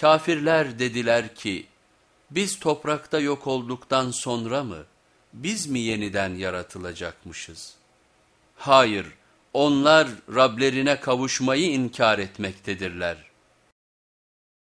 Kafirler dediler ki, biz toprakta yok olduktan sonra mı, biz mi yeniden yaratılacakmışız? Hayır, onlar Rablerine kavuşmayı inkar etmektedirler.